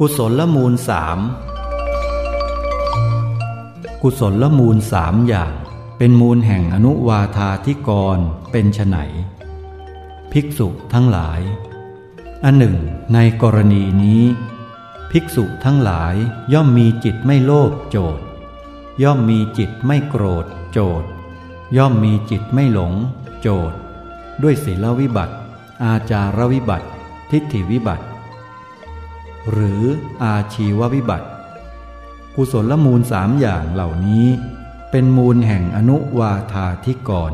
กุศลละมูลสามกุศลละมูลสามอย่าง เป็นมูลแห่งอนุวาธาธิกรเป็นไนภิกษุทั้งหลาย อันหนึ่ง ในกรณีนี้ ภิกษุทั้งหลายย่อมมีจิตไม่โลภโจทย่อมมีจิตไม่โกรธโจทย่อมมีจิตไม่หลง โจทด้วยศีลวิบัติ อาจารวิบัติ ทิฏฐิวิบัติ หรืออาชีววิบัติ กุศลมูลสามอย่างเหล่านี้ เป็นมูลแห่งอนุวาธาธิกร